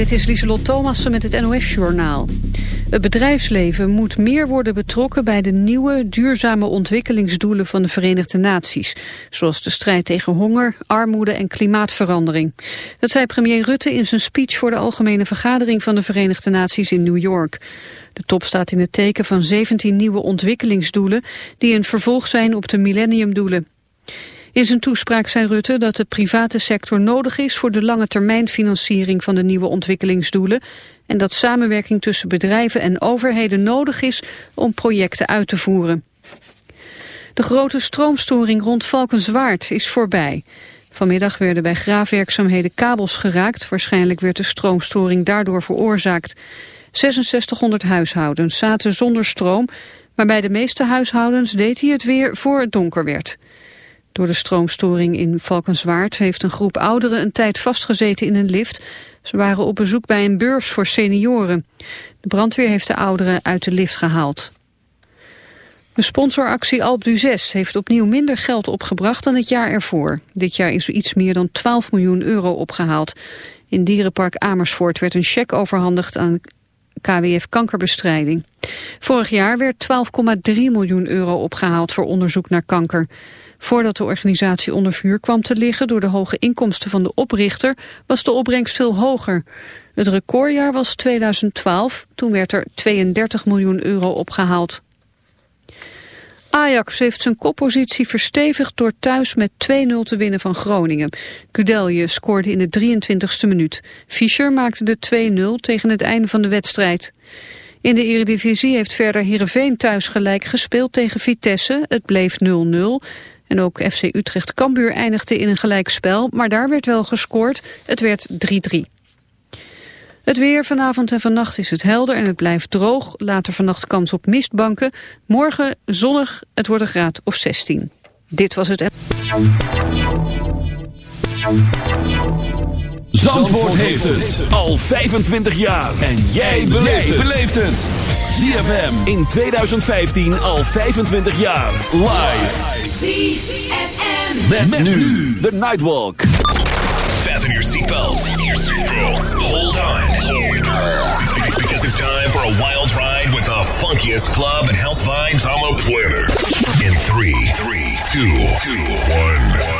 Dit is Lieselot Thomassen met het NOS-journaal. Het bedrijfsleven moet meer worden betrokken bij de nieuwe duurzame ontwikkelingsdoelen van de Verenigde Naties. Zoals de strijd tegen honger, armoede en klimaatverandering. Dat zei premier Rutte in zijn speech voor de Algemene Vergadering van de Verenigde Naties in New York. De top staat in het teken van 17 nieuwe ontwikkelingsdoelen die een vervolg zijn op de millenniumdoelen. In zijn toespraak zei Rutte dat de private sector nodig is voor de lange termijn financiering van de nieuwe ontwikkelingsdoelen en dat samenwerking tussen bedrijven en overheden nodig is om projecten uit te voeren. De grote stroomstoring rond Valkenswaard is voorbij. Vanmiddag werden bij graafwerkzaamheden kabels geraakt. Waarschijnlijk werd de stroomstoring daardoor veroorzaakt. 6600 huishoudens zaten zonder stroom, maar bij de meeste huishoudens deed hij het weer voor het donker werd. Door de stroomstoring in Valkenswaard heeft een groep ouderen een tijd vastgezeten in een lift. Ze waren op bezoek bij een beurs voor senioren. De brandweer heeft de ouderen uit de lift gehaald. De sponsoractie Alp du 6 heeft opnieuw minder geld opgebracht dan het jaar ervoor. Dit jaar is er iets meer dan 12 miljoen euro opgehaald. In dierenpark Amersfoort werd een cheque overhandigd aan KWF kankerbestrijding. Vorig jaar werd 12,3 miljoen euro opgehaald voor onderzoek naar kanker. Voordat de organisatie onder vuur kwam te liggen door de hoge inkomsten van de oprichter, was de opbrengst veel hoger. Het recordjaar was 2012, toen werd er 32 miljoen euro opgehaald. Ajax heeft zijn koppositie verstevigd door thuis met 2-0 te winnen van Groningen. Kudelje scoorde in de 23e minuut. Fischer maakte de 2-0 tegen het einde van de wedstrijd. In de eredivisie heeft verder Heerenveen thuis gelijk gespeeld tegen Vitesse. Het bleef 0-0. En ook FC Utrecht Cambuur eindigde in een gelijkspel, maar daar werd wel gescoord. Het werd 3-3. Het weer vanavond en vannacht is het helder en het blijft droog. Later vannacht kans op mistbanken. Morgen zonnig, het wordt een graad of 16. Dit was het... Zandvoort heeft het al 25 jaar. En jij beleeft het. ZFM in 2015 al 25 jaar. Live. ZFM. Met, nu de Nightwalk. Fasten your seatbelts. Hold on. Because it's time for a wild ride with the funkiest club and house vibes on the planet. In 3, 3, 2, 2, 1.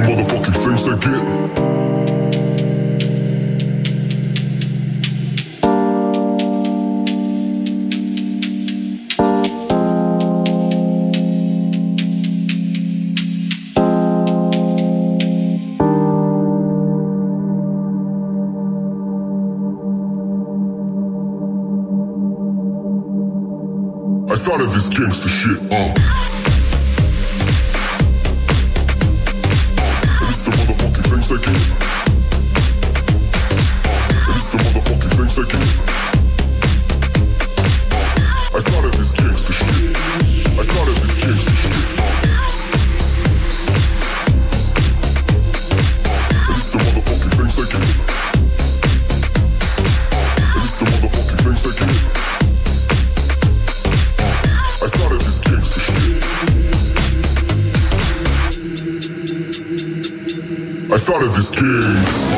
the motherfucking I get. I started this gangster shit, uh. Kings.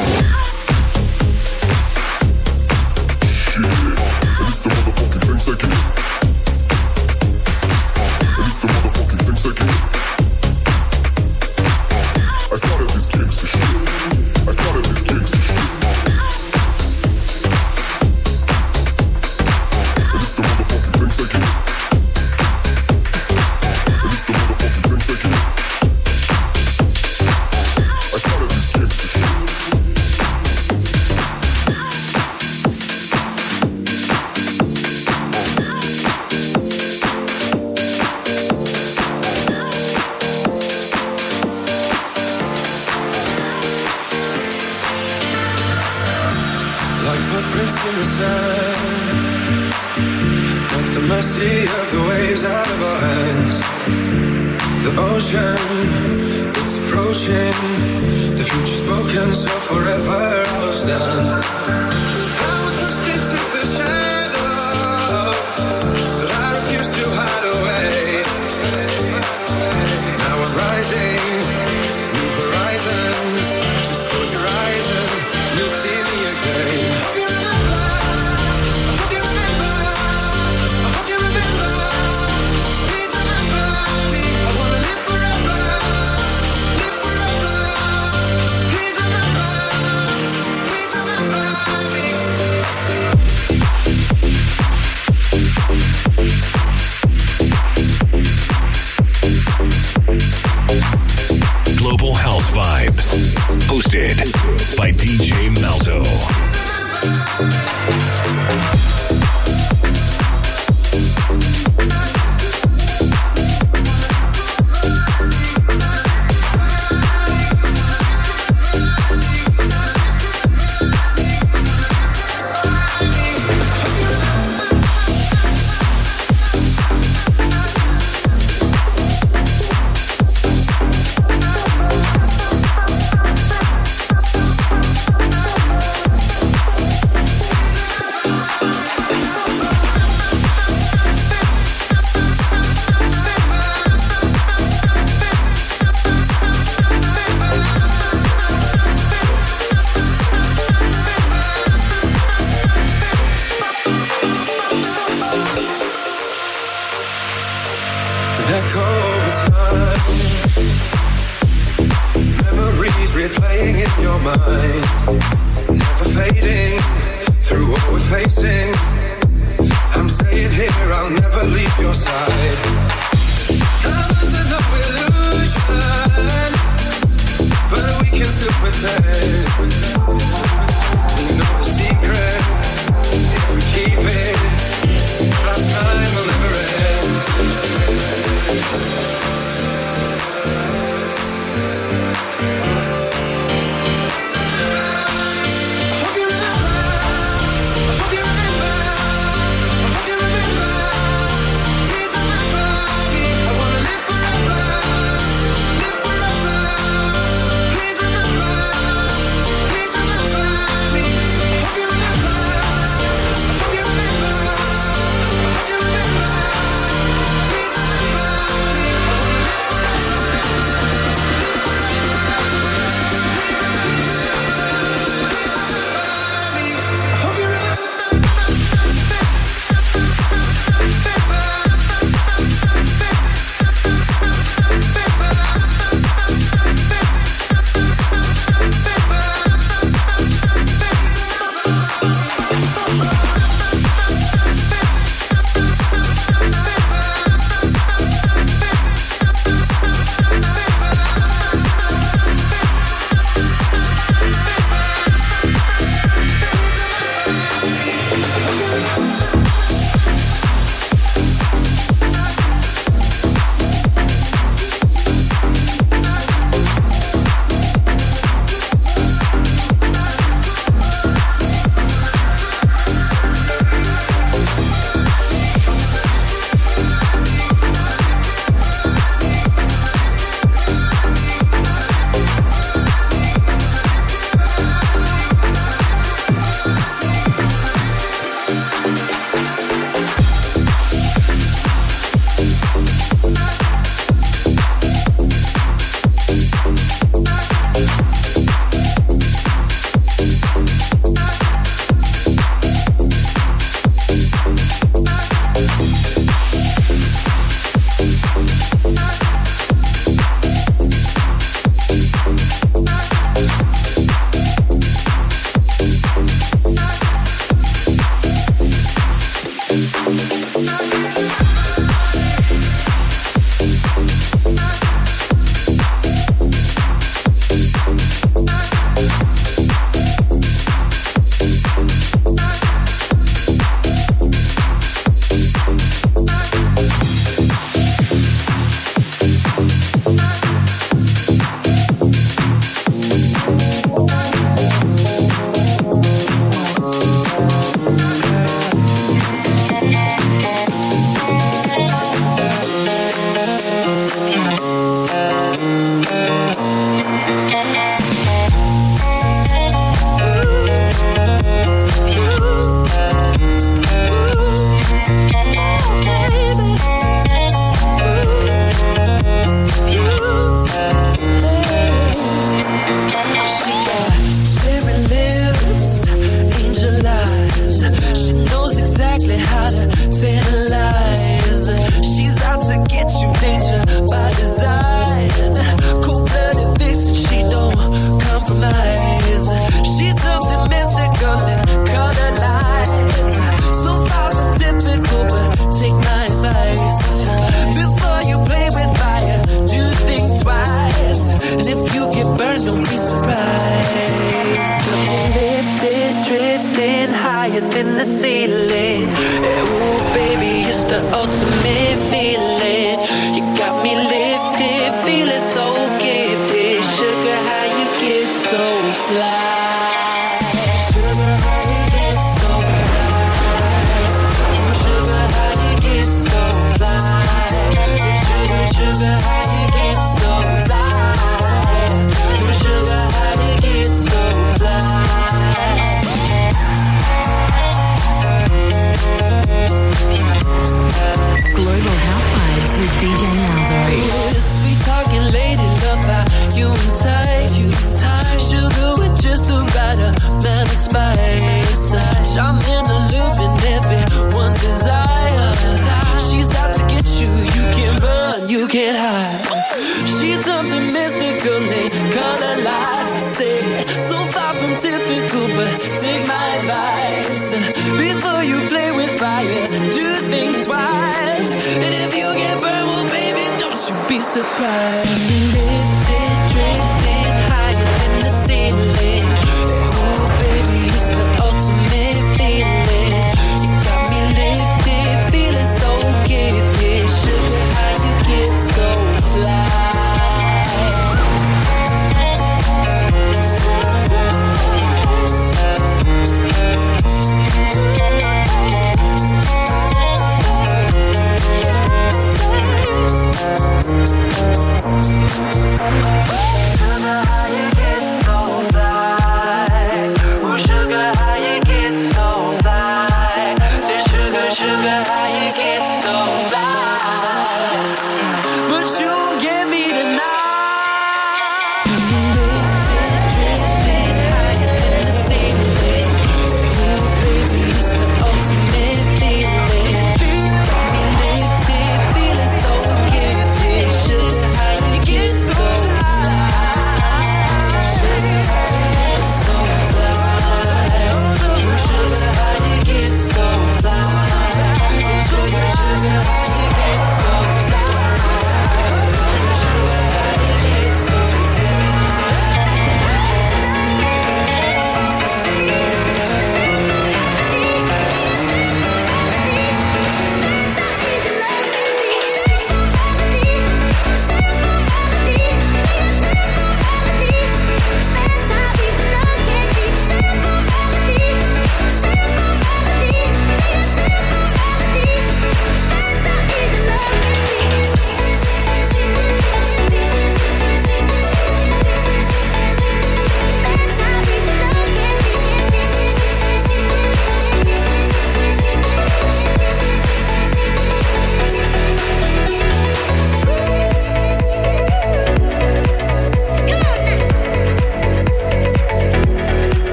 mercy of the waves out of our hands. The ocean, it's approaching. The future's spoken, so forever I'll stand. hosted by DJ Malzo. Replaying in your mind, never fading through what we're facing. I'm staying here, I'll never leave your side. I'm under no illusion, but we can still pretend.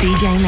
DJ Malzo.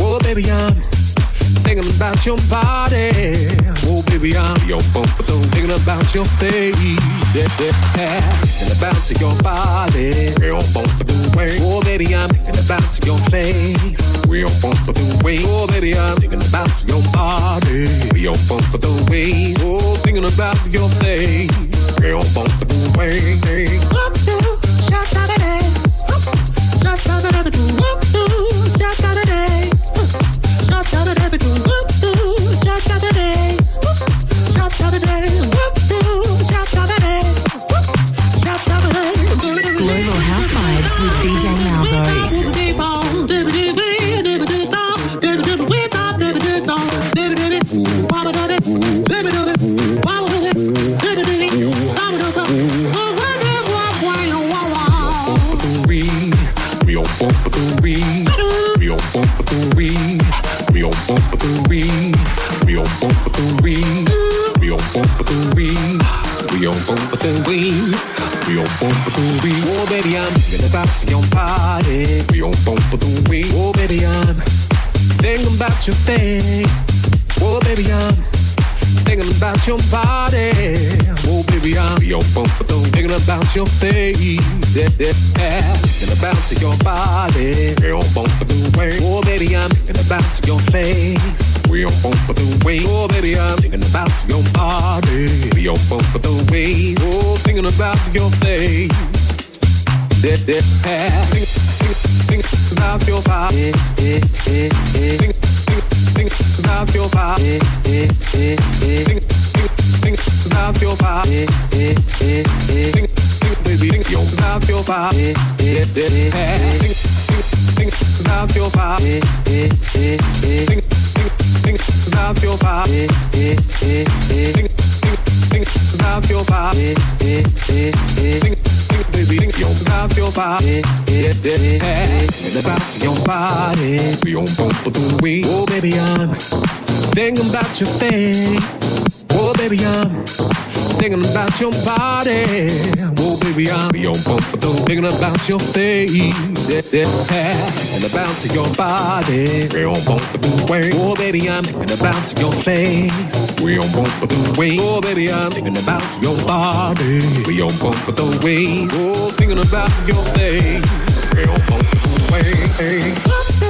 Oh, baby, I'm thinking about your body. Oh, baby, I'm thinking about your face. Yeah, yeah, yeah. And about your body. Oh, baby, I'm thinking about your face. Oh, baby, I'm thinking about your body. Oh, thinking about your face. Global Oh, baby, I'm thinking about your body. Oh, baby, I'm thinking about your face. Oh, baby, I'm thinking about your body. Oh, baby, I'm thinking about your face. Thinking about your body. Oh, baby, I'm thinking about your face. Oh, baby, I'm thinking about your body. Oh, thinking about your face. Yeah. Think, think, think about your body. Think, think, think about your body. Think, think, think about your body. Yeah. Think, think, baby, think about your body. Yeah. Think, think, think about your body. Think, think, think about your eh, eh, eh, body. Yeah, yeah, yeah. Think, think, think about your body. Yeah, yeah, yeah. Think, think, baby, think about your body. Yeah, yeah, yeah. And about your body. Oh, baby, I'm thinking about your face. Oh, baby, I'm thinking about your body. Oh, baby, I'm beyond comfortable thinking about your face yeah, yeah, and about your body. We don't want to do way. Oh, baby, I'm thinking about your face. We don't want to do way. Oh, baby, I'm thinking about your body. We don't want to do way. Oh, thinking about your face. We don't want to do.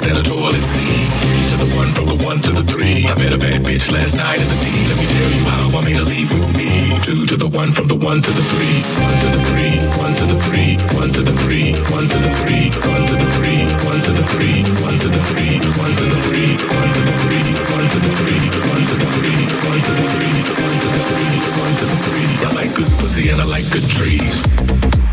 less than a toilet seat. To the one from the one to the three. I met a bad bitch last night in the D. Let me tell you how I made her leave with me. Two to the one from the one to the three. One to the three. One to the three. One to the three. One to the three. One to the three. One to the three. One to the three. One to the three. One to the three. One to the three. One to the three. One to the three. One to the three. One to the three. I like good pussy and I like good trees.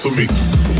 assumir.